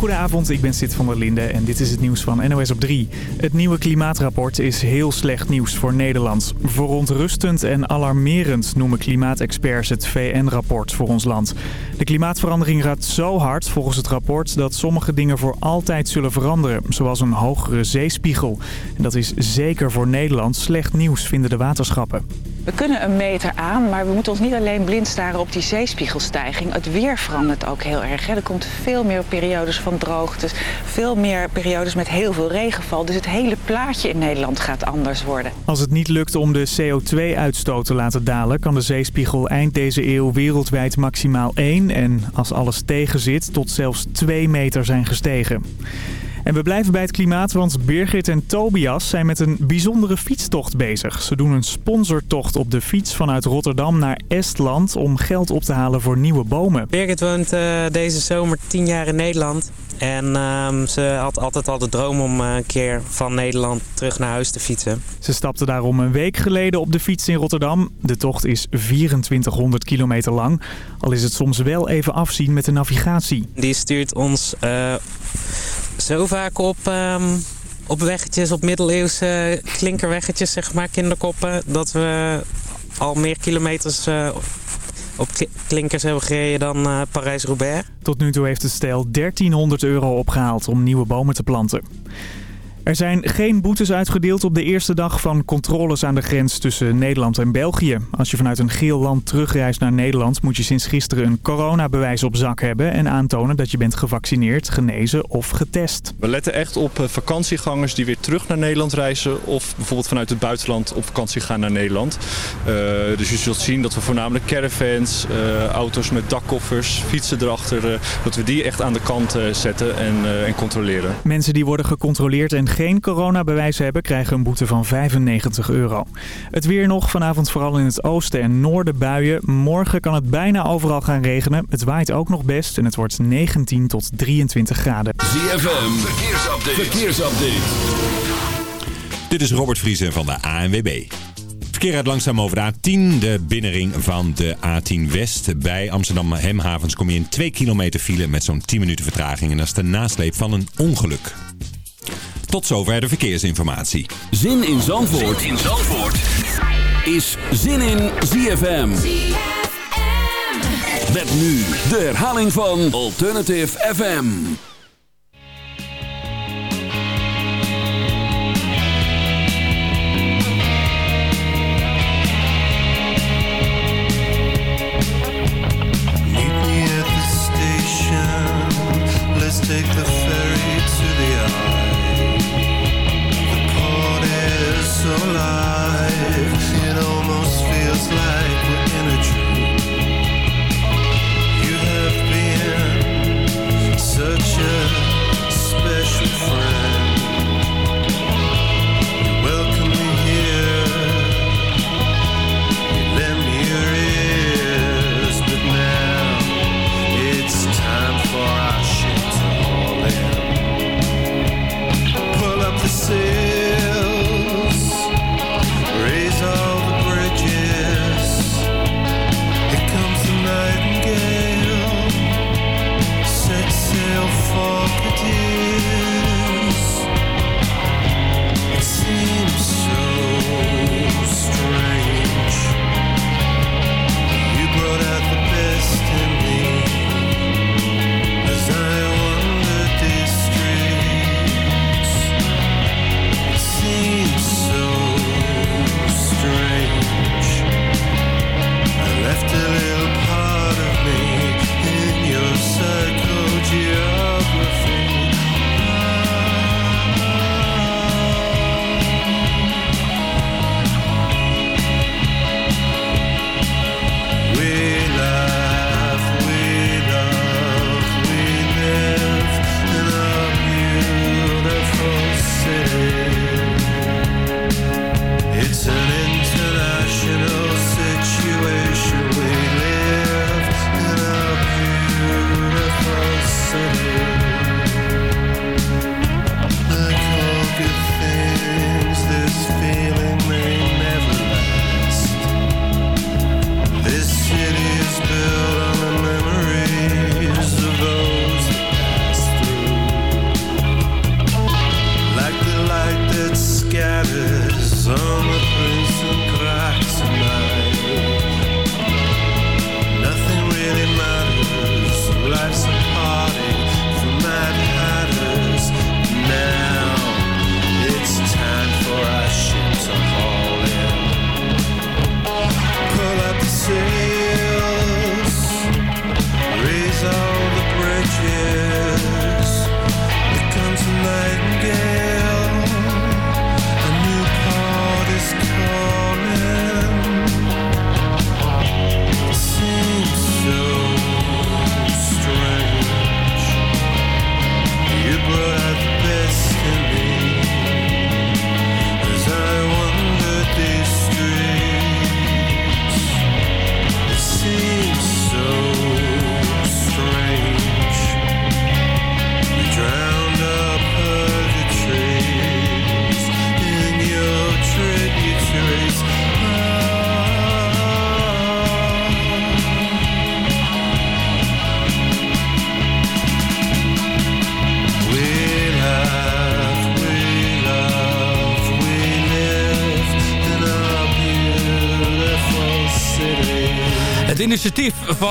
goedenavond, ik ben Sid van der Linde en dit is het nieuws van NOS op 3. Het nieuwe klimaatrapport is heel slecht nieuws voor Nederland. Verontrustend en alarmerend noemen klimaatexperts het VN-rapport voor ons land. De klimaatverandering gaat zo hard volgens het rapport dat sommige dingen voor altijd zullen veranderen. Zoals een hogere zeespiegel. En dat is zeker voor Nederland slecht nieuws, vinden de waterschappen. We kunnen een meter aan, maar we moeten ons niet alleen blind staren op die zeespiegelstijging. Het weer verandert ook heel erg. Er komt veel meer periodes van droogtes, veel meer periodes met heel veel regenval. Dus het hele plaatje in Nederland gaat anders worden. Als het niet lukt om de CO2-uitstoot te laten dalen... kan de zeespiegel eind deze eeuw wereldwijd maximaal 1... en als alles tegenzit tot zelfs 2 meter zijn gestegen. En we blijven bij het klimaat, want Birgit en Tobias zijn met een bijzondere fietstocht bezig. Ze doen een sponsortocht op de fiets vanuit Rotterdam naar Estland om geld op te halen voor nieuwe bomen. Birgit woont uh, deze zomer 10 jaar in Nederland. En uh, ze had altijd al de droom om uh, een keer van Nederland terug naar huis te fietsen. Ze stapte daarom een week geleden op de fiets in Rotterdam. De tocht is 2400 kilometer lang. Al is het soms wel even afzien met de navigatie. Die stuurt ons uh, zo vaak op, um, op weggetjes, op middeleeuwse klinkerweggetjes, zeg maar, kinderkoppen, dat we al meer kilometers uh, op klinkers hebben gereden dan uh, Parijs-Roubaix. Tot nu toe heeft het stel 1300 euro opgehaald om nieuwe bomen te planten. Er zijn geen boetes uitgedeeld op de eerste dag van controles aan de grens tussen Nederland en België. Als je vanuit een geel land terugreist naar Nederland moet je sinds gisteren een coronabewijs op zak hebben en aantonen dat je bent gevaccineerd, genezen of getest. We letten echt op vakantiegangers die weer terug naar Nederland reizen of bijvoorbeeld vanuit het buitenland op vakantie gaan naar Nederland. Uh, dus je zult zien dat we voornamelijk caravans, uh, auto's met dakkoffers, fietsen erachter, uh, dat we die echt aan de kant zetten en, en controleren. Mensen die worden gecontroleerd en geen coronabewijs hebben, krijgen een boete van 95 euro. Het weer nog, vanavond vooral in het oosten en noorden buien. Morgen kan het bijna overal gaan regenen. Het waait ook nog best en het wordt 19 tot 23 graden. ZFM, verkeersupdate. verkeersupdate. Dit is Robert Vriesen van de ANWB. Verkeer uit langzaam over de A10, de binnenring van de A10 West. Bij Amsterdam Hemhavens kom je in 2 kilometer file met zo'n 10 minuten vertraging. En dat is de nasleep van een ongeluk. Tot zover de verkeersinformatie. Zin in Zandvoort, zin in Zandvoort. is Zin in ZFM. ZFM. Met nu de herhaling van Alternative FM.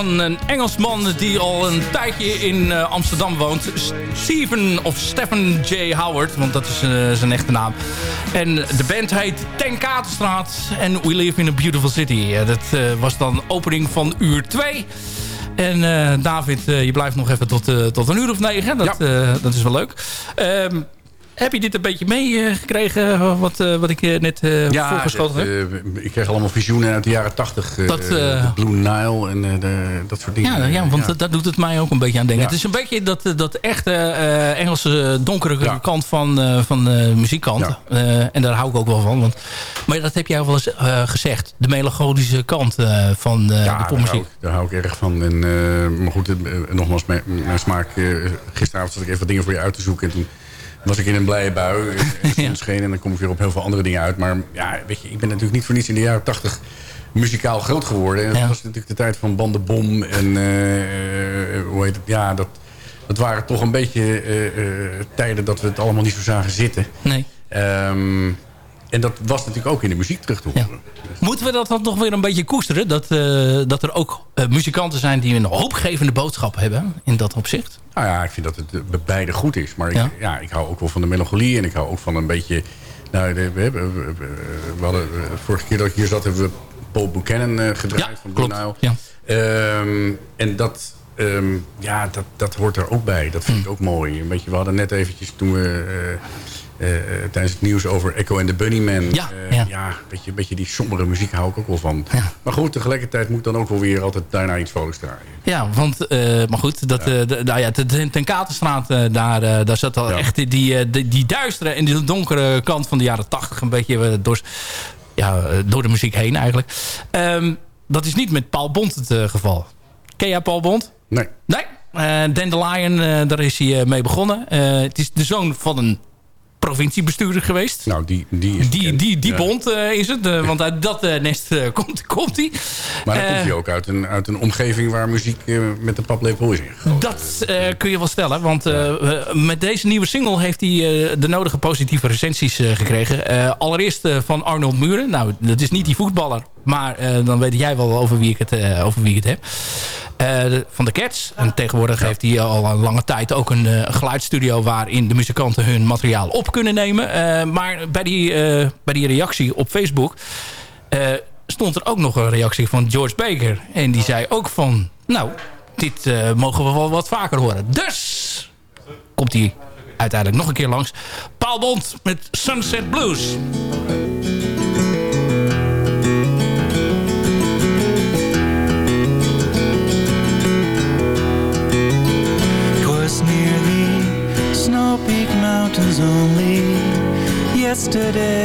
Van een Engelsman die al een tijdje in eh, Amsterdam woont. Steven of Stephen J. Howard, want dat is eh, zijn echte naam. En de band heet Ten Katerstraat en We Live in a Beautiful City. Dat eh, was dan opening van uur 2. En David, je blijft nog even tot, tot een uur of negen. Dat, dat is wel leuk. Ehm, heb je dit een beetje meegekregen, wat, eh, wat ik je net eh Ja, voorgeschoten heb? eh, ik kreeg allemaal visioenen uit de jaren tachtig. eh, eh, Blue Nile en eh, de- dat soort dingen. Ja, ja want dat- daar doet het mij ook een beetje aan denken. Het is een beetje dat, dat echte eh, Engelse donkere kant van, eh, van de muziekkant. Eh, en daar hou ik ook wel van. Want, maar dat heb jij wel eens eh, gezegd. De melancholische kant eh, van eh, de popmuziek. daar hou ik erg van. En, eh, maar goed, eh, nogmaals, mijn, smaak. eh, gisteravond zat ik even wat dingen voor je uit te zoeken. En toen was ik in een blije bui. Zon Ja. scheen en dan kom ik weer op heel veel andere dingen uit. Maar ja, weet je, ik ben natuurlijk niet voor niets in de jaren tachtig muzikaal groot geworden. En Ja. dat was natuurlijk de tijd van Bandenbom. En eh, hoe heet het? Ja, dat, dat waren toch een beetje eh, eh, tijden dat we het allemaal niet zo zagen zitten. Nee. Ehm, en dat was natuurlijk ook in de muziek terug te Ja. horen. Moeten we dat dan nog weer een beetje koesteren? Dat, eh, dat er ook eh, muzikanten zijn die een hoopgevende boodschap hebben in dat opzicht? Nou ja, ik vind dat het eh, bij beide goed is. Maar Ja. ik, ja, ik hou ook wel van de melancholie. En ik hou ook van een beetje... Nou, we, hebben, we, we- we hadden, eh, vorige keer dat ik hier zat, hebben we Paul Buchanan eh, gedraaid Ja, van Blue klopt. Ja. Ehm, en dat, ehm, ja, dat, dat hoort er ook bij. Dat vind Hmm. ik ook mooi. Een beetje, we hadden net eventjes toen we... eh, eh, tijdens het nieuws over Echo and the Bunnymen. Ja, Eh, ja. ja een, beetje, een beetje die sombere muziek hou ik ook wel van. Ja. Maar goed, tegelijkertijd moet dan ook wel weer altijd daarna iets vrolijks draaien. Ja, want, maar goed, dat, nou ja, ten, ten Katerstraat, eh, daar, daar zat al echt die, die, die duistere en die donkere kant van de jaren tachtig een beetje door, ja, door de muziek heen eigenlijk. Ehm, dat is niet met Paul Bond het geval. Ken jij Paul Bond? Nee. Nee. Eh Dandelion, daar is hij mee begonnen. Het is de zoon van een provinciebestuurder geweest. Nou, die, die is Die, bekend. die, die bond eh, is het, eh, want uit dat eh, nest komt, komt hij. Maar dan komt hij ook uit een, uit een omgeving waar muziek met een paplepel is ingegoten. Dat kun je wel stellen, want met deze nieuwe single heeft hij de nodige positieve recensies gekregen. Allereerst van Arnold Muren. Nou, dat is niet die voetballer, maar eh, dan weet jij wel over wie ik het, eh, over wie ik het heb. Eh, van de Cats. En tegenwoordig heeft hij al een lange tijd ook een geluidsstudio... waarin de muzikanten hun materiaal op kunnen nemen. Maar bij die, bij die reactie op Facebook... stond er ook nog een reactie van George Baker. En die zei ook van... Nou, dit mogen we wel wat vaker horen. Dus komt hij uiteindelijk nog een keer langs. Paul Bond met Sunset Blues. Yesterday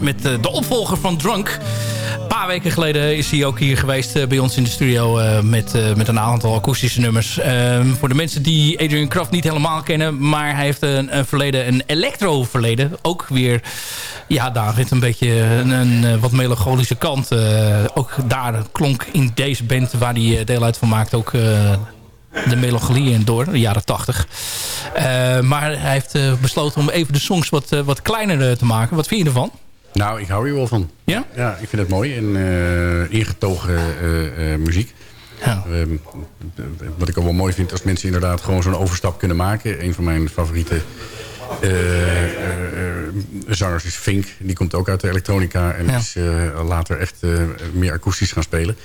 met eh, de opvolger van Drunk. Een paar weken geleden is hij ook hier geweest eh, bij ons in de studio... eh, met, met een aantal akoestische nummers. Ehm, voor de mensen die Adrian Kraft niet helemaal kennen... maar hij heeft een, een verleden, een electro-verleden. Ook weer, ja, heeft een beetje een, een wat melancholische kant. Ook daar klonk in deze band waar hij deel uit van maakt... ook de melancholie in door, de jaren 80. Eh, maar hij heeft besloten om even de songs wat, wat kleiner te maken. Wat vind je ervan? Nou, ik hou hier wel van. Ja? Ja, ik vind het mooi en eh, ingetogen eh, eh, muziek. Ja. Ehm, wat ik ook wel mooi vind als mensen inderdaad gewoon zo'n overstap kunnen maken. Een van mijn favoriete zangers is Fink. Die komt ook uit de elektronica. En Ja. is later echt meer akoestisch gaan spelen.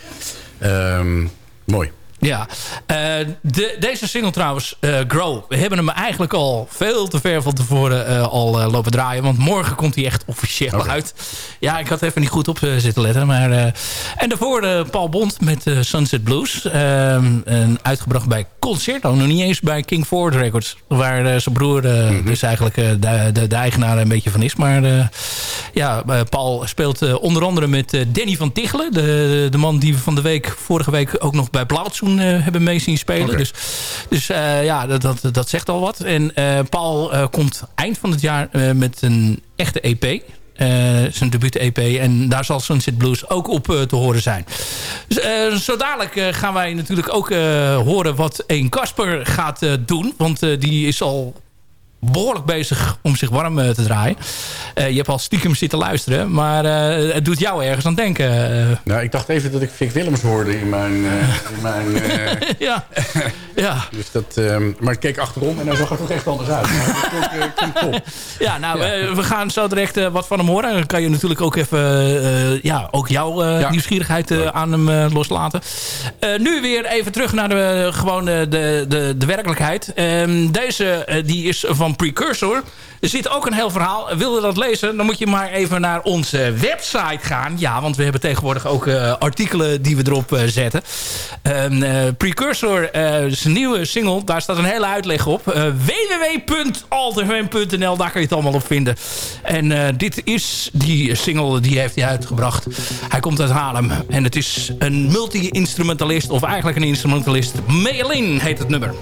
Ehm, mooi. Ja, Eh, de, deze single trouwens, eh, Grow. We hebben hem eigenlijk al veel te ver van tevoren eh, al lopen draaien. Want morgen komt hij echt officieel uit. Ja, ik had even niet goed op zitten letten. Maar, en daarvoor Paul Bond met Sunset Blues. Ehm, en uitgebracht bij Concerto. Nog niet eens bij King Ford Records. Waar zijn broer eh, dus eigenlijk de, de, de eigenaar een beetje van is. Maar ja, Paul speelt onder andere met Danny van Tichelen. De, de man die we van de week, vorige week ook nog bij Blauwtsoen eh, hebben mee zien spelen. Dus, dus eh, ja, dat, dat, dat zegt al wat. En eh, Paul komt eind van het jaar met een echte EP. zijn debuut-EP. En daar zal Sunset Blues ook op te horen zijn. Dus, zo dadelijk gaan wij natuurlijk ook horen wat een Casper gaat doen. Want die is al behoorlijk bezig om zich warm eh, te draaien. Eh, je hebt al stiekem zitten luisteren. Maar eh, het doet jou ergens aan denken. Nou, ik dacht even dat ik Vic Willems hoorde in mijn... in mijn ja. ja. dus dat, ehm, maar ik keek achterom en hij zag er toch echt anders uit. Ja, nou, we gaan zo direct wat van hem horen. Dan kan je natuurlijk ook even ja, ook jouw Ja. nieuwsgierigheid aan hem loslaten. Nu weer even terug naar de, gewoon de, de, de werkelijkheid. Ehm, deze die is van Precursor. Er zit ook een heel verhaal. Wil je dat lezen, dan moet je maar even naar onze website gaan. Ja, want we hebben tegenwoordig ook eh, artikelen die we erop eh, zetten. Eh, Precursor, zijn nieuwe single, daar staat een hele uitleg op. Www.alterfm.nl, daar kan je het allemaal op vinden. En dit is die single, die heeft hij uitgebracht. Hij komt uit Haarlem. En het is een multi-instrumentalist, of eigenlijk een instrumentalist. Meelin heet het nummer.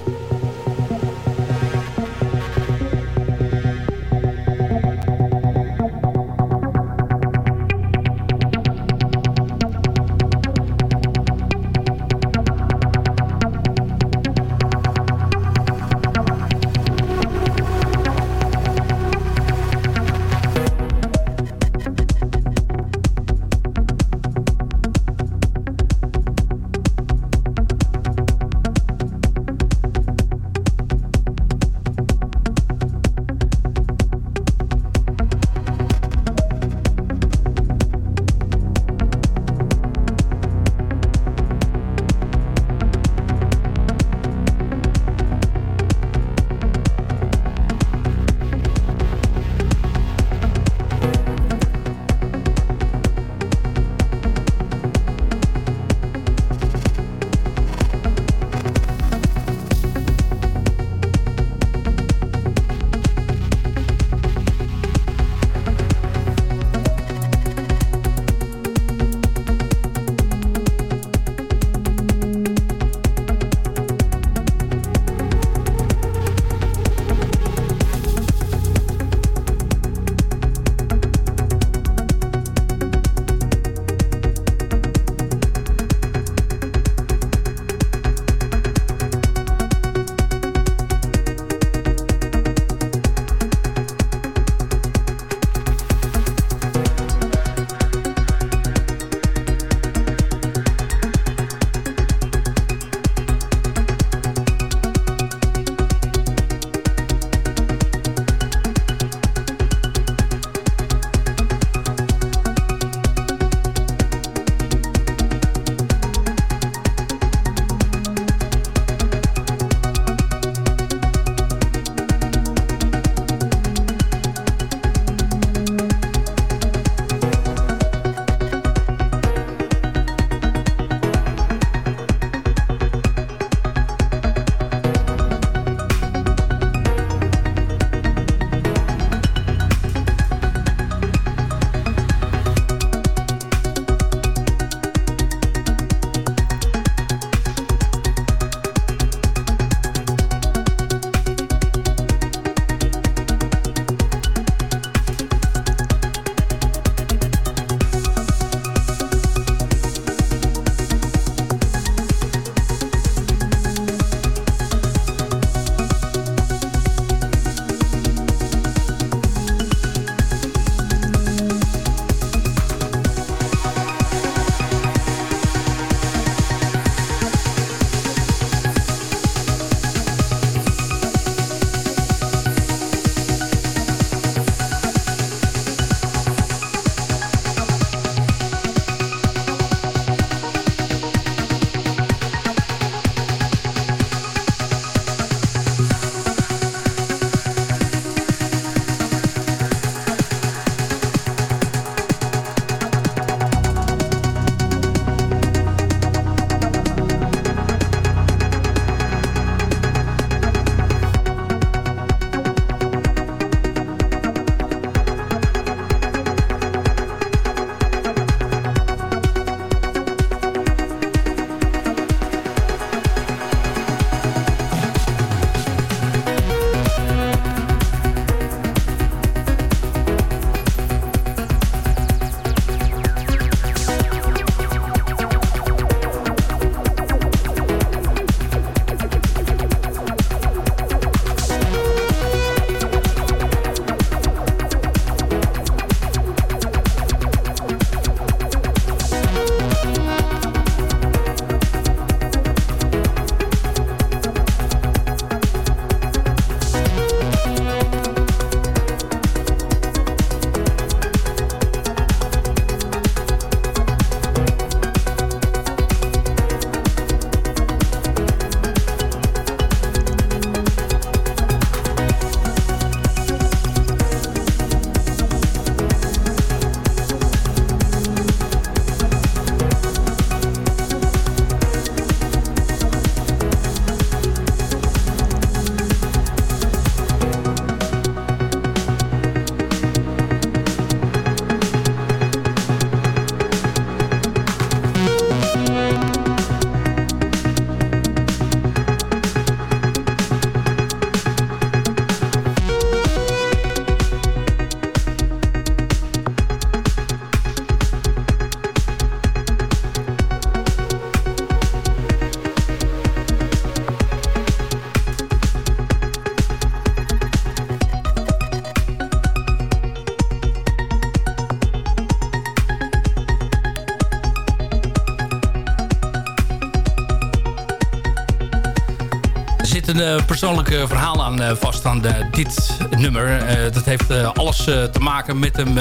Een uh, persoonlijk verhaal aan vast aan dit nummer. dat heeft alles te maken met, hem,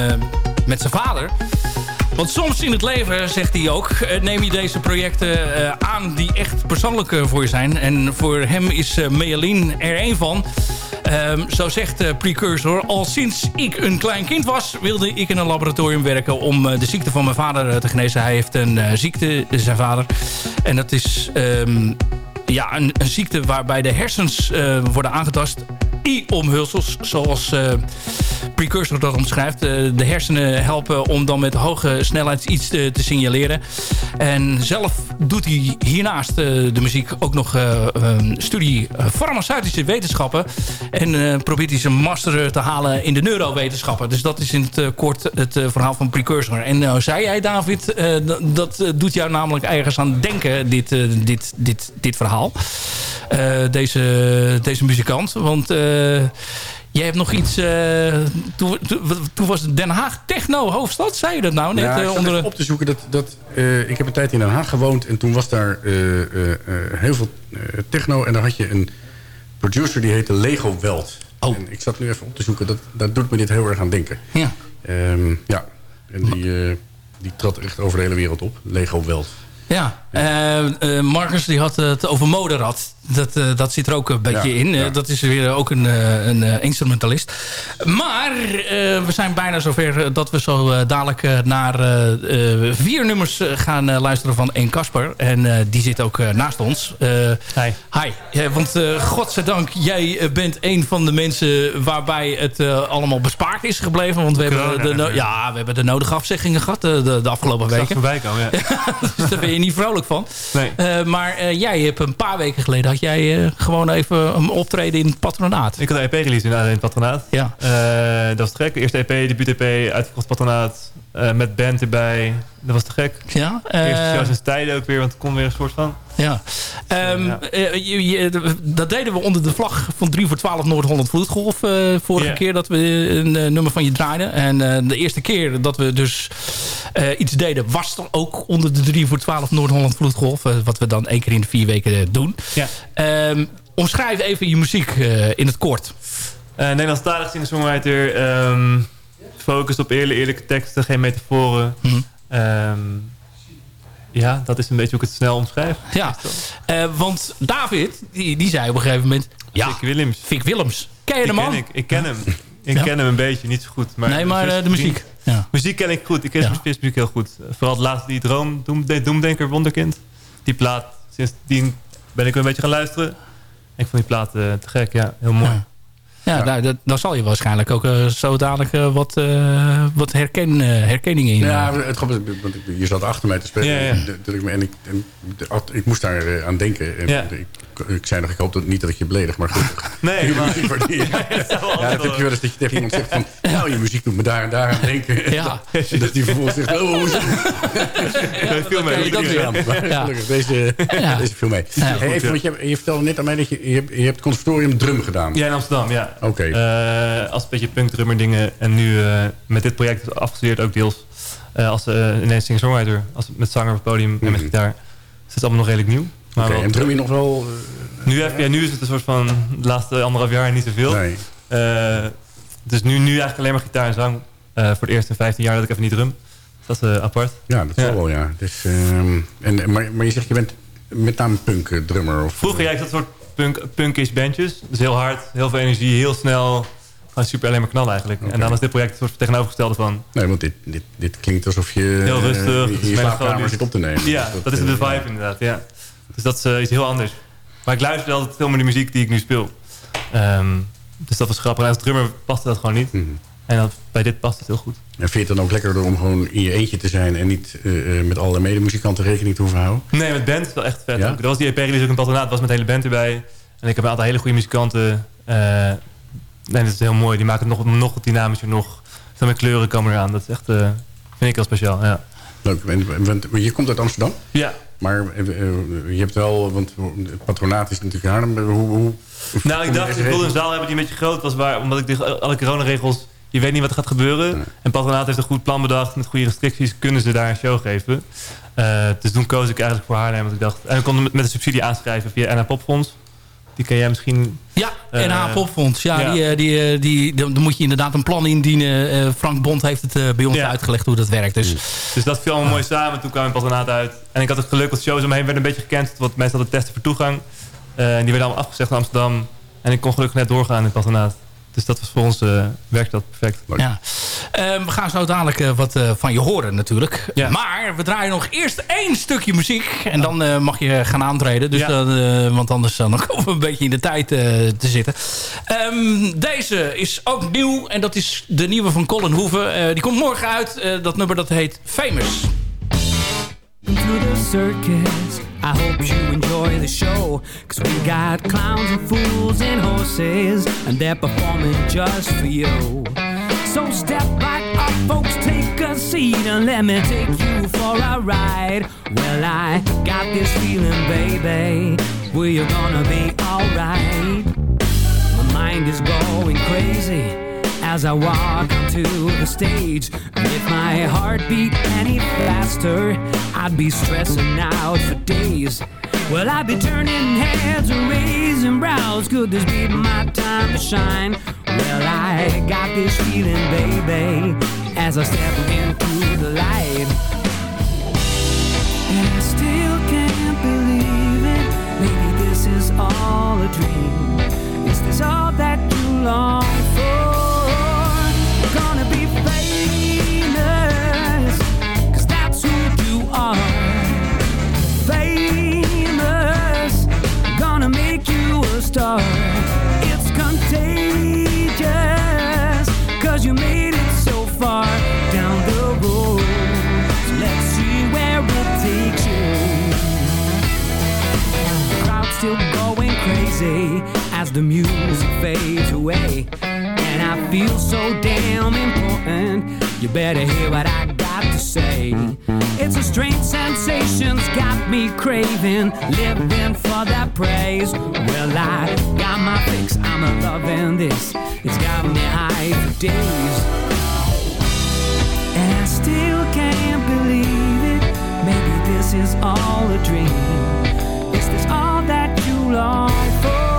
met zijn vader. Want soms in het leven, zegt hij ook, neem je deze projecten aan die echt persoonlijk voor je zijn. En voor hem is uh, er één van. Um, zo zegt uh, Precursor, al sinds ik een klein kind was... wilde ik in een laboratorium werken om de ziekte van mijn vader te genezen. Hij heeft een ziekte, zijn vader. En dat is um, ja, een, een, ziekte waarbij de hersens worden aangetast. I-omhulsels, zoals uh, Precursor dat omschrijft. Uh, de hersenen helpen om dan met hoge snelheid iets te, te signaleren. En zelf doet hij hiernaast uh, de muziek ook nog um, studie farmaceutische wetenschappen. En probeert hij zijn master te halen in de neurowetenschappen. Dus dat is in het kort het verhaal van Precursor. En nou zei jij, David, dat doet jou namelijk ergens aan denken, dit, dit, dit, dit verhaal. deze, deze muzikant. Want jij hebt nog iets... Uh, toen, was Den Haag techno-hoofdstad. Zei je dat nou net? Ja, ik uh, onder op te zoeken. Dat, dat, ik heb een tijd in Den Haag gewoond. En toen was daar heel veel techno. En daar had je een producer die heette Lego Welt. Oh. En ik zat nu even op te zoeken. Dat, dat doet me dit heel erg aan denken. Ja. Um, ja. En die, die trad echt over de hele wereld op. Lego Welt. Ja, uh, Marcus die had het over Moderat. Dat, uh, dat zit er ook een beetje in. Ja. Dat is weer ook een, een instrumentalist. Maar we zijn bijna zover dat we zo dadelijk naar vier nummers gaan luisteren van één Kasper. En die zit ook naast ons. hi. Hi. Ja, want godzijdank, jij bent een van de mensen waarbij het allemaal bespaard is gebleven. Want we hebben, de, ja, we hebben de nodige afzeggingen gehad de, de afgelopen weken. Dat voorbij komen, ja. dus daar ben je niet vrolijk van. Nee. Uh, maar uh, jij hebt een paar weken geleden... had jij uh, gewoon even een optreden in het patronaat. Ik had een EP-release in, in het patronaat. Ja. dat was gek. Eerste EP, debuut-EP, uitverkocht patronaat. Met band erbij. Dat was te gek. Ja. Eerste show sinds tijden ook weer, want het kon weer een soort van... Ja. Um, ja. Je, je, dat deden we onder de vlag van 3 voor 12 Noord-Holland Vloedgolf. Uh, vorige yeah. keer dat we een uh, nummer van je draaiden. En uh, de eerste keer dat we dus iets deden... was er ook onder de 3 voor 12 Noord-Holland Vloedgolf. wat we dan één keer in de vier weken doen. Ja. Um, omschrijf even je muziek in het kort. Nederlandstalig singer-songwriter. Um, focus op eerlijke, eerlijke teksten, geen metaforen. Mm -hmm. Ja, dat is een beetje hoe ik het snel omschrijf. Ja, uh, want David, die, die zei op een gegeven moment... Ja, Fik Willems. Fik Willems. Ken je de man? Ik, ik ken hem. Ik ja. ken hem een beetje, niet zo goed. Maar nee, maar uh, de muziek. Ja. Muziek ken ik goed. Ik ken ja. zijn muziek heel goed. Vooral het laatste, die Droom, Doem, Doemdenker, Wonderkind. Die plaat, sindsdien ben ik weer een beetje gaan luisteren. Ik vond die plaat uh, te gek, ja. Heel mooi. Ja. Nou, dat, dan zal je waarschijnlijk ook uh, zo dadelijk uh, wat, uh, wat herken, herkenningen in. Ja, het want je zat achter mij te spelen. Ja, ja. En ik, en, ik moest daar aan denken. En ja. ik, ik zei nog, ik hoop dat, niet dat ik je beledig, maar goed. Nee, maar... Die, ja, ja, dat heb je wel eens dat je tegen iemand zegt van... Nou, je muziek doet me daar en daar aan denken. Ja. En dat die vervolgens zegt... Oh, hoe is het? veel mee. Dat. Ja. Deze, ja. deze viel mee. Ja, hey, even, want je, je vertelde net aan mij dat je... Je hebt, je hebt conservatorium drum gedaan. Ja, in Amsterdam, ja. Oké. Okay. Uh, als een beetje punkdrummer dingen. En nu uh, met dit project afgestudeerd ook deels. Uh, als uh, ineens singer-songwriter. Als, met zanger op het podium en met gitaar. Dus het is allemaal nog redelijk nieuw. Okay, en drum je nog wel... nu, heb, ja, nu is het een soort van de laatste anderhalf jaar niet zoveel. Nee. dus nu, nu eigenlijk alleen maar gitaar en zang. voor het eerst in 15 jaar dat ik even niet drum. Dat is apart. Ja, dat zal wel, ja. Dus, en, maar, maar je zegt, je bent met name punk drummer? Of, Vroeger, ja, ik zat soort punk, punkish bandjes. Dus heel hard, heel veel energie, heel snel. Gewoon super alleen maar knallen eigenlijk. Okay. En dan is dit project een soort tegenovergestelde van... Nee, want dit, dit, dit klinkt alsof je... Heel rustig. Uh, je slaapkamer zit op te nemen. Ja, dus dat, dat, is de vibe inderdaad, ja. Dus dat is uh, iets heel anders. Maar ik luister altijd veel meer de muziek die ik nu speel. Um, dus dat was grappig. En als drummer paste dat gewoon niet. Mm -hmm. En dat, bij dit past het heel goed. En vind je het dan ook lekkerder om gewoon in je eentje te zijn... en niet uh, met alle medemuzikanten rekening te hoeven houden? Nee, met band is wel echt vet. Ja? Dat was die EP-release ook een patronaat. was met de hele band erbij. En ik heb een aantal hele goede muzikanten. Uh, en dat is heel mooi. Die maken het nog, nog dynamischer. Nog veel meer kleuren komen eraan. Dat is echt, uh, vind ik heel speciaal. Ja. Leuk. Want je komt uit Amsterdam? Ja. Maar uh, je hebt wel... Want het patronaat is natuurlijk Haarlem. Hoe, hoe, nou, ik dacht, ik wilde een zaal hebben die een beetje groot was. Waar, omdat ik de, alle coronaregels... Je weet niet wat er gaat gebeuren. Nee. En patronaat heeft een goed plan bedacht. Met goede restricties kunnen ze daar een show geven. dus toen koos ik eigenlijk voor Haarlem. Want ik dacht, en ik kon met, met de subsidie aanschrijven via NA Popfonds Die ken jij misschien... Ja, Eh, NH Popfonds. Ja, ja. Die, eh, die, eh, die, dan dan moet je inderdaad een plan indienen. Eh, Frank Bond heeft het eh, bij ons Ja. uitgelegd hoe dat werkt. Dus Dus dat viel allemaal mooi samen. Toen kwam mijn patronaat uit. En ik had het geluk dat shows omheen werden een beetje gekend. Want mensen hadden testen voor toegang. Eh, en die werden allemaal afgezegd in Amsterdam. En ik kon gelukkig net doorgaan in het patronaat. Dus dat was voor ons, eh werkte dat perfect. Ja. Eh, we gaan zo dadelijk eh, wat eh, van je horen natuurlijk. Ja. Maar we draaien nog eerst één stukje muziek. En dan eh, mag je gaan aantreden. Dus Ja. dan, eh, want anders dan komen we een beetje in de tijd eh, te zitten. Ehm, deze is ook nieuw. En dat is de nieuwe van Colin Hoeven. Eh, die komt morgen uit. Eh, dat nummer dat heet Famous. to the circus. I hope you enjoy the show. Cause we got clowns and fools and horses, and they're performing just for you. So step right up, folks, take a seat, and let me take you for a ride. Well, I got this feeling, baby, where you're gonna be alright. My mind is going crazy as I walk onto the stage. If my heart beat any faster, I'd be stressing out for days. Well, I'd be turning heads and raising brows. Could this be my time to shine? Well, I got this feeling, baby, as I step into the light. And I still can't believe it. Maybe this is all a dream. Is this all that you long the music fades away. And I feel so damn important. You better hear what I got to say. It's a strange sensation's got me craving, living for that praise. Well, I got my fix, I'm a loving this. It's got me high for days. And I still can't believe it. Maybe this is all a dream. Is this all that you long for?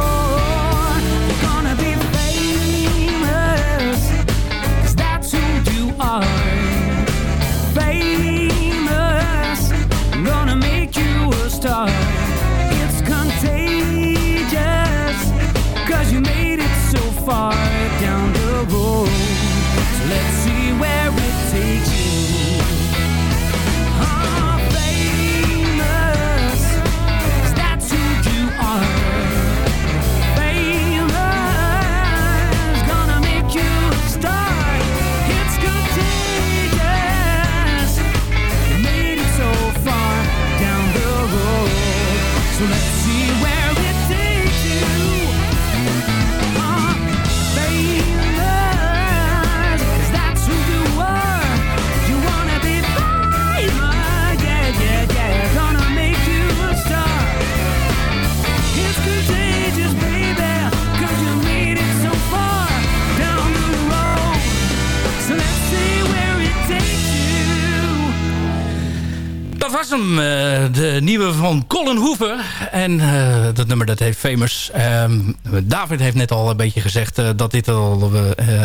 Was hem, eh, de nieuwe van Colin Hoeven. En eh, dat nummer dat heeft Famous. Ehm, David heeft net al een beetje gezegd eh, dat dit al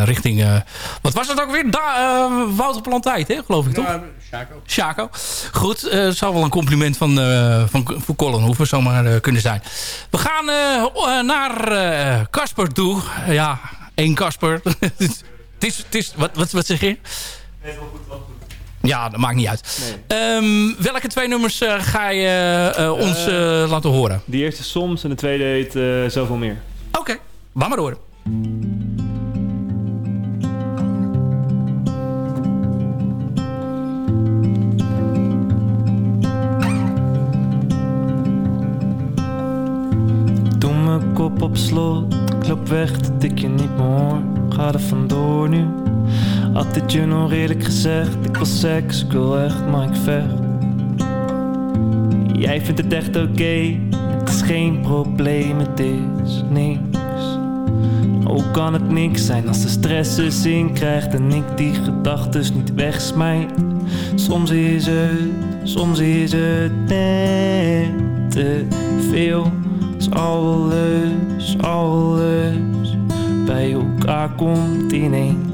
richting... wat was het ook weer? Da Wouter Plantijd, hè, geloof ik toch? Ja, Chaco. Chaco. Goed, het zou wel een compliment van, van, van Colin Hoeven zomaar kunnen zijn. We gaan naar Casper toe. ja, één Casper. het is, het is, wat, wat, wat zeg je? Ja, dat maakt niet uit. Ehm, welke twee nummers eh, ga je eh, ons eh, laten horen? Die eerste soms en de tweede heet eh, Zoveel Meer. Oké, laat maar horen. Doe mijn kop op slot, ik loop weg dat ik je niet meer hoor. Ga er vandoor nu. Had dit je nog eerlijk gezegd? Ik wil seks, ik wil echt, maar ik vecht. Jij vindt het echt oké, het is geen probleem, het is niks. Hoe kan het niks zijn als de stress er zin krijgt en ik die gedachtes niet wegsmijt? Soms is het, soms is het net te veel. Als alles, alles bij elkaar komt ineens.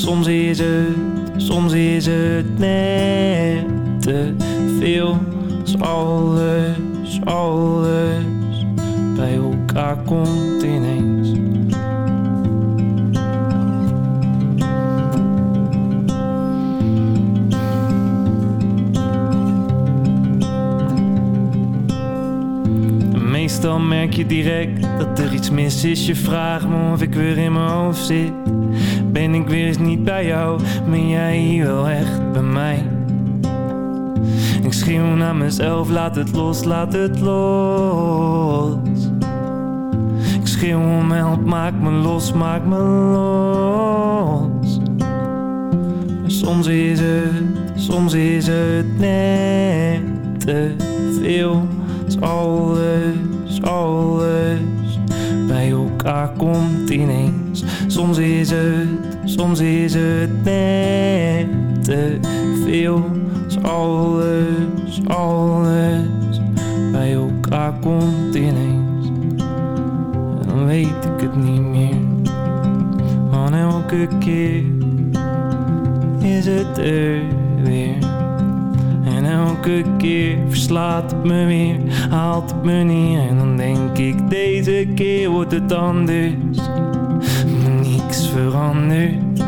Soms is het, soms is het net te veel. Als alles, alles bij elkaar komt ineens. Meestal merk je direct dat er iets mis is. Je vraagt me of ik weer in mijn hoofd zit. Ben ik weer eens niet bij jou, ben jij hier wel echt bij mij? Ik schreeuw naar mezelf, laat het los, laat het los. Ik schreeuw om help, maak me los, maak me los. Soms is het, soms is het net te veel. Als alles, alles bij elkaar komt ineens. Soms is het, soms is het net te veel. Als alles, alles bij elkaar komt ineens. En dan weet ik het niet meer. Want elke keer is het er weer. Elke keer verslaat het me weer, haalt het me neer. En dan denk ik, deze keer wordt het anders. Maar niks verandert.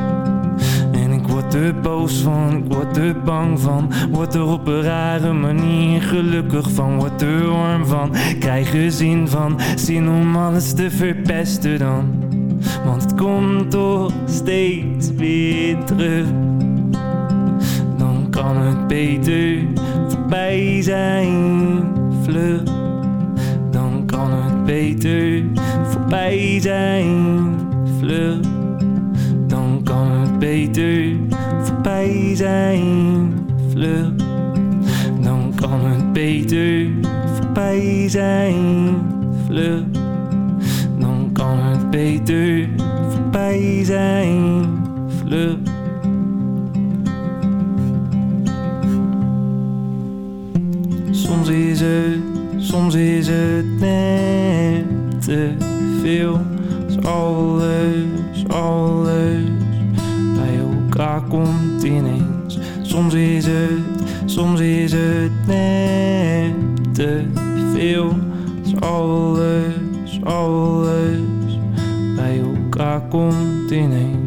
En ik word er boos van, ik word er bang van. Word er op een rare manier gelukkig van, word er warm van. Krijg er zin van, zin om alles te verpesten dan. Want het komt toch steeds weer terug beter voorbij zijn. Vlug, dan kan het beter voorbij zijn. Vlug, dan kan het beter voorbij zijn. Vlug, dan kan het beter voorbij zijn. Vlug, dan kan het beter voorbij zijn. Vlug. Soms is het net te veel. Als alles, alles bij elkaar komt ineens. Soms is het, soms is het net te veel. Als alles, alles bij elkaar komt ineens.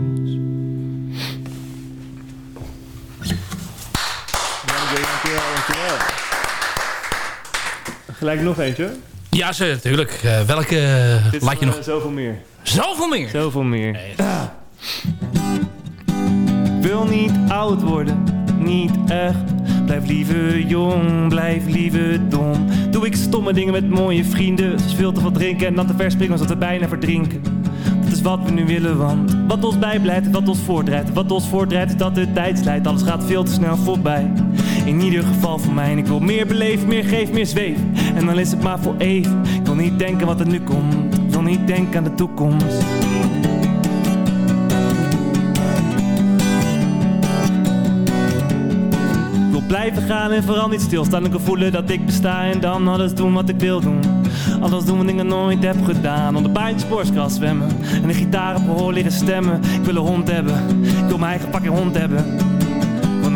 Gelijk nog eentje. Ja, ze, natuurlijk. Uh, welke uh, Dit laat je nog? eh, Zoveel meer. Zoveel meer? Zoveel meer. Ah. Wil niet oud worden, niet echt. Blijf liever jong, blijf liever dom. Doe ik stomme dingen met mooie vrienden. Zoals veel te veel drinken en dan te ver springen zodat we bijna verdrinken. Dat is wat we nu willen, want wat ons bijblijft, wat ons voortdrijft. Wat ons voortdrijft is dat de tijd slijt, alles gaat veel te snel voorbij. In ieder geval voor mij, ik wil meer beleven, meer geven, meer zweven. En dan is het maar voor even. Ik wil niet denken wat er nu komt, ik wil niet denken aan de toekomst. Ik wil blijven gaan en vooral niet stilstaan. Ik wil voelen dat ik besta en dan alles doen wat ik wil doen. Alles doen wat ik nooit heb gedaan. Onder baantjes sportsgras zwemmen. En een gitaar op mijn hoor liggen stemmen. Ik wil een hond hebben. Ik wil mijn eigen fucking hond hebben.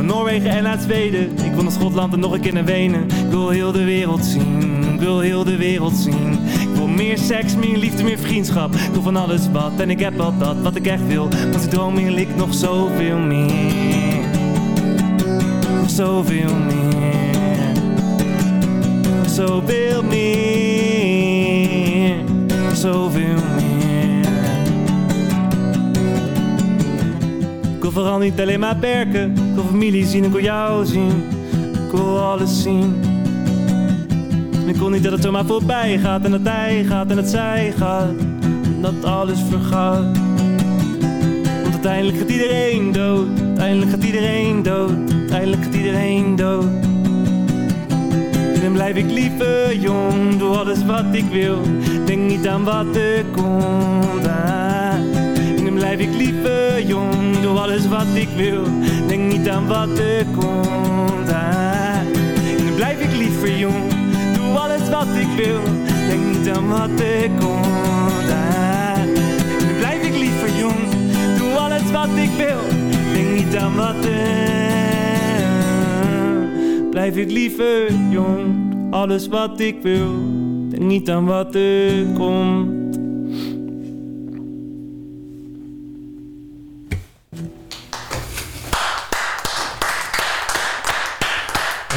Noorwegen en naar Zweden. Ik wil naar Schotland en nog een keer naar Wenen. Ik wil heel de wereld zien. Ik wil heel de wereld zien. Ik wil meer seks, meer liefde, meer vriendschap. Ik wil van alles wat en ik heb al dat wat ik echt wil. Want ik droom wil ik nog zoveel meer. Nog zoveel meer. Zoveel meer. Zoveel meer. Wil vooral niet alleen maar werken. Ik wil familie zien, ik wil jou zien. Ik wil alles zien. En ik wil niet dat het zomaar voorbij gaat. En dat hij gaat en dat zij gaat. En dat alles vergaat. Want uiteindelijk gaat iedereen dood. Uiteindelijk gaat iedereen dood. Uiteindelijk gaat iedereen dood. En dan blijf ik liever jong, doe alles wat ik wil. Denk niet aan wat er komt. Ah. Blijf ik liever jong, doe alles wat ik wil. Denk niet aan wat er komt. Ah. Blijf ik liever jong, doe alles wat ik wil. Denk niet aan wat er komt. Ah, blijf ik liever jong, doe alles wat ik wil. Denk niet aan wat er. Blijf ik liever jong, alles wat ik wil. Denk niet aan wat er komt.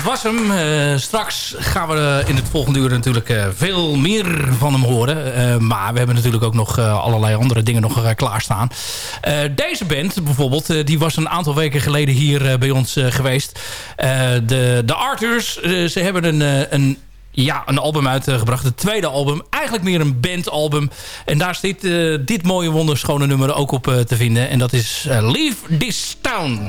Was hem. Eh, straks gaan we eh, in het volgende uur natuurlijk eh, veel meer van hem horen. Maar we hebben natuurlijk ook nog allerlei andere dingen nog klaarstaan. Deze band bijvoorbeeld, die was een aantal weken geleden hier bij ons geweest. De, de Arthurs, ze hebben een... een ja, een album uitgebracht. Het tweede album. Eigenlijk meer een bandalbum. En daar zit eh, dit mooie wonderschone nummer ook op te vinden. En dat is Leave This Town.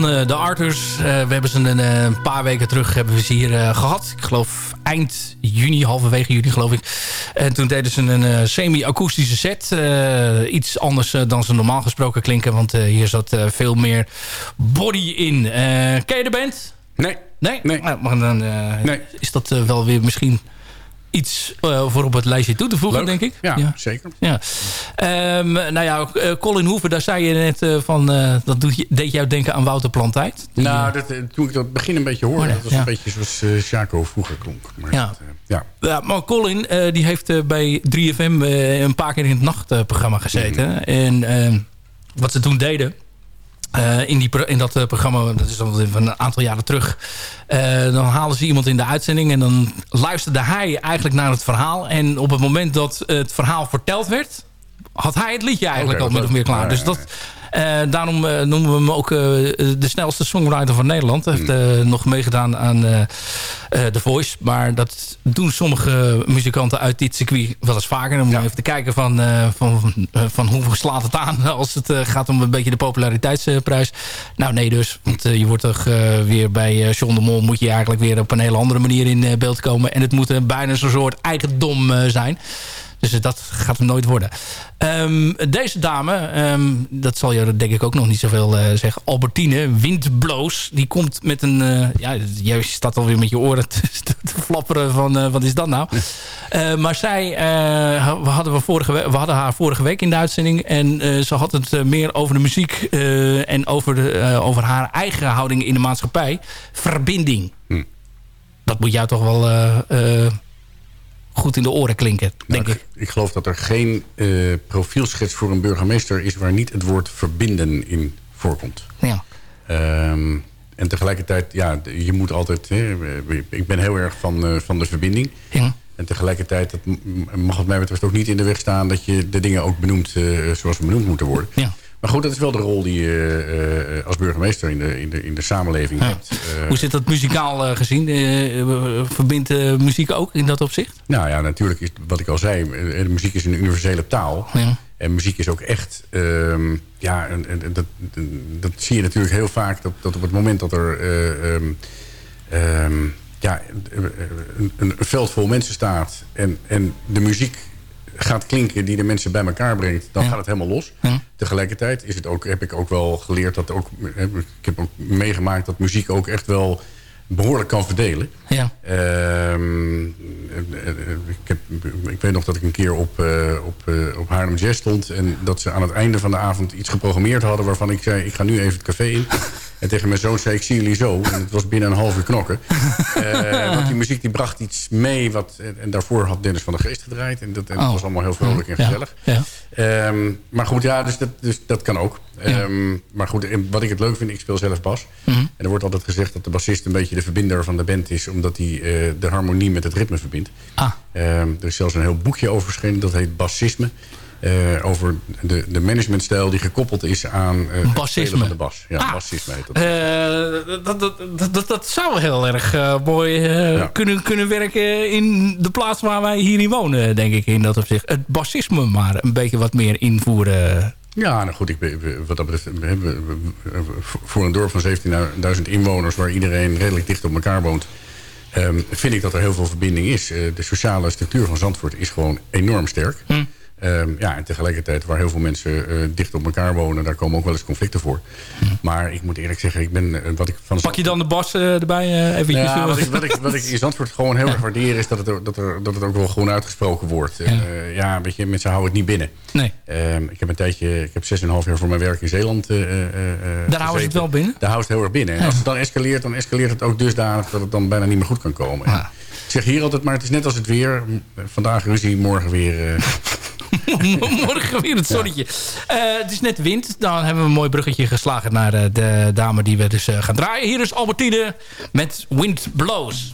Van eh, de Arthurs. Eh, we hebben ze een, eh, een paar weken terug hebben we ze hier eh, gehad. Ik geloof eind juni, halverwege juni geloof ik. En toen deden ze een semi-akoestische set. Iets anders dan ze normaal gesproken klinken. Want hier zat veel meer body in. Ken je de band? Nee. Nee? nee. Nou, maar dan is dat wel weer misschien iets uh, voor op het lijstje toe te voegen, Leuk. denk ik. Ja, zeker. Ja. Um, nou ja, uh, Colin Hoeven, daar zei je net uh, van... dat doet je, deed jou denken aan Wouter Plantijd. Die, nou, dat, toen ik dat begin een beetje hoorde... Oh, dat was ja. een beetje zoals Chaco vroeger klonk. Maar ja. Dat, ja. ja, maar Colin die heeft bij 3FM een paar keer in het nachtprogramma gezeten. Mhm. Mm. En wat ze toen deden... Uh, in, die, in dat uh, programma, dat is al een aantal jaren terug... Uh, dan haalden ze iemand in de uitzending... en dan luisterde hij eigenlijk naar het verhaal. En op het moment dat het verhaal verteld werd... had hij het liedje eigenlijk okay, al min of meer klaar. Ja, dus dat, daarom noemen we hem ook de snelste songwriter van Nederland. Hij heeft nog meegedaan aan The Voice. Maar dat doen sommige muzikanten uit dit circuit wel eens vaker. Om even te kijken van, van, van hoe slaat het aan... als het gaat om een beetje de populariteitsprijs. Nou nee dus. Want je wordt toch weer bij John de Mol... moet je eigenlijk weer op een hele andere manier in beeld komen. En het moet bijna zo'n soort eigendom zijn. Dus dat gaat hem nooit worden. Um, deze dame, um, dat zal je denk ik ook nog niet zoveel uh, zeggen. Albertine Windbloos. Die komt met een... Uh, ja, je staat alweer met je oren te, te flapperen van... Uh, wat is dat nou? Maar zij... we, hadden we, vorige we hadden haar vorige week in de uitzending. En ze had het meer over de muziek... en over, de, over haar eigen houding in de maatschappij. Verbinding. Hm. Dat moet jou toch wel goed in de oren klinken, denk nou, ik. Ik geloof dat er geen uh, profielschets voor een burgemeester is... waar niet het woord verbinden in voorkomt. Ja. Um, en tegelijkertijd, ja, je moet altijd... Hè, ik ben heel erg van, uh, van de verbinding. Ja. En tegelijkertijd dat mag het mij betreft ook niet in de weg staan... dat je de dingen ook benoemt uh, zoals ze benoemd moeten worden. Ja. Maar goed, dat is wel de rol die je uh, als burgemeester in de, in de, in de samenleving ja. hebt. Uh, Hoe zit dat muzikaal uh, gezien? verbindt muziek ook in dat opzicht? Nou ja, natuurlijk is wat ik al zei. De muziek is een universele taal. Ja. En muziek is ook echt... Um, ja, en, en, dat, dat zie je natuurlijk heel vaak. Dat, dat op het moment dat er... Um, um, ja, een, een veld vol mensen staat... en, en de muziek gaat klinken die de mensen bij elkaar brengt... dan Ja. gaat het helemaal los. Ja. Tegelijkertijd is het ook, heb ik ook wel geleerd... dat ook, ik heb ook meegemaakt dat muziek ook echt wel behoorlijk kan verdelen. Ja. Ehm, ik, heb, ik weet nog dat ik een keer op, uh, op, uh, op Haarlem Jazz stond... en dat ze aan het einde van de avond iets geprogrammeerd hadden... waarvan ik zei, ik ga nu even het café in... En tegen mijn zoon zei ik, zie jullie zo. En het was binnen een half uur knokken. uh, want die muziek die bracht iets mee. Wat, en, daarvoor had Dennis van der Geest gedraaid. En dat, en dat Oh. was allemaal heel vrolijk en gezellig. Ja. Ehm, maar goed, ja, dus dat, dus dat kan ook. Ehm, maar goed, wat ik het leuk vind, ik speel zelf bas. Mhm. En er wordt altijd gezegd dat de bassist een beetje de verbinder van de band is... omdat hij eh, de harmonie met het ritme verbindt. Ah. Ehm, er is zelfs een heel boekje over verschenen, dat heet Bassisme. Eh, over de, de managementstijl die gekoppeld is aan het Bassisme. van de bas. Ja, Ah. bassisme heet dat. Eh, dat, dat, dat, dat, zou heel erg mooi Ja. kunnen, kunnen werken in de plaats waar wij hierin wonen, denk ik, in dat opzicht. Het bassisme maar een beetje wat meer invoeren. Ja, nou goed, ik ben, wat dat betreft, voor een dorp van 17.000 inwoners... waar iedereen redelijk dicht op elkaar woont... ehm, vind ik dat er heel veel verbinding is. De sociale structuur van Zandvoort is gewoon enorm sterk. Hm. Ehm, ja, en tegelijkertijd waar heel veel mensen eh, dicht op elkaar wonen... daar komen ook wel eens conflicten voor. Maar ik moet eerlijk zeggen, ik ben, eh, wat ik van. Pak je dan de bas eh, erbij eventjes? ja, wat ik, wat, ik, wat ik in Zandvoort gewoon heel erg waardeer... is dat het, dat, er, dat het ook wel gewoon uitgesproken wordt. Ja, weet je, mensen houden het niet binnen. Nee. Ehm, ik heb een tijdje, ik heb 6,5 jaar voor mijn werk in Zeeland Daar houden ze het wel binnen? Daar houdt het heel erg binnen. En als het dan escaleert, dan escaleert het ook dusdanig... dat het dan bijna niet meer goed kan komen. En Ik zeg hier altijd, maar het is net als het weer. Vandaag ruzie, morgen weer... Morgen weer het zonnetje. Eh, het is net wind. Dan hebben we een mooi bruggetje geslagen naar eh, de dame die we dus eh, gaan draaien. Hier is Albertine met Wind Blows.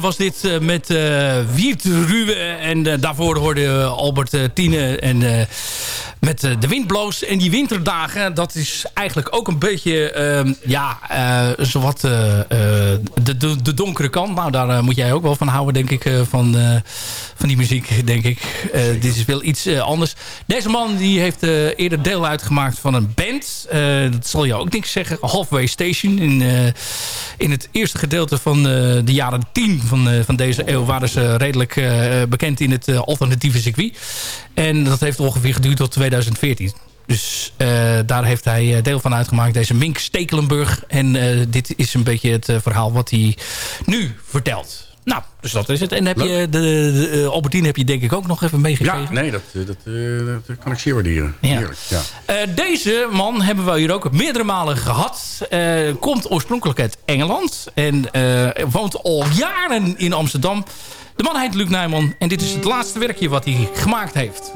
Was dit eh, met eh Wiert Ruwe. En eh, daarvoor hoorde Albert Tiene en met eh, de windbloos. En die winterdagen, dat is eigenlijk ook een beetje... ehm, ja, eh zowat eh, de, de, de donkere kant. Nou, daar moet jij ook wel van houden, denk ik. van, van die muziek, denk ik. Dit is wel iets anders. Deze man die heeft eerder deel uitgemaakt van een band. Dat zal je ook niks zeggen. Halfway Station. In, in het eerste gedeelte van de jaren 10 van, van deze eeuw... waren ze redelijk bekend in het alternatieve circuit. En dat heeft ongeveer geduurd tot 2014. Dus eh, daar heeft hij eh, deel van uitgemaakt. Deze Mink Stekelenburg. En eh, dit is een beetje het verhaal wat hij nu vertelt. Nou, dus dat is het. En heb je de, de, Albertine heb je denk ik ook nog even meegegeven. Ja, nee, dat, dat, dat kan ik zeer waarderen. Ja. Heerlijk, ja. Deze man hebben we hier ook meerdere malen gehad. Eh, komt oorspronkelijk uit Engeland. En woont al jaren in Amsterdam. De man heet Luc Nijman. En dit is het laatste werkje wat hij gemaakt heeft.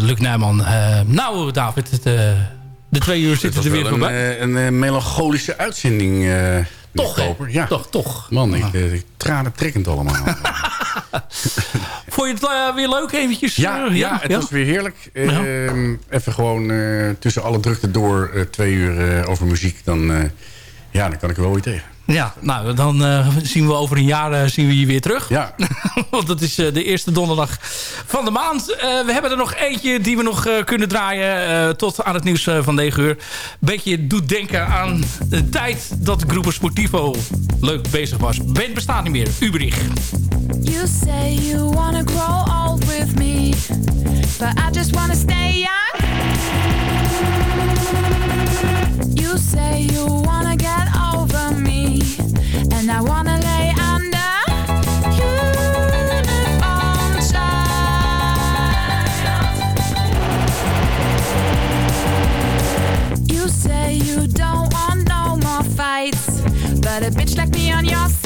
Luc Nijman. Uh, nou, David, het, uh, de twee uur zitten er weer voorbij. Een, een melancholische uitzending. toch, ja. toch, toch. Man, ik, ik tranen trekkend allemaal. Vond je het weer leuk eventjes? Ja, ja, het was weer heerlijk. Ehm, even gewoon tussen alle drukte door twee uur over muziek. Dan, ja, dan kan ik er wel weer tegen. Ja, nou, dan zien we over een jaar zien we je weer terug. Ja. Want dat is de eerste donderdag van de maand. we hebben er nog eentje die we nog kunnen draaien tot aan het nieuws van 9 uur. Beetje doet denken aan de tijd dat Groeper Sportivo leuk bezig was. Ben bestaat niet meer. Uberich. You say you wanna grow old with me. But I just wanna stay young. You say you wanna get over me And I wanna lay But a bitch like me on your side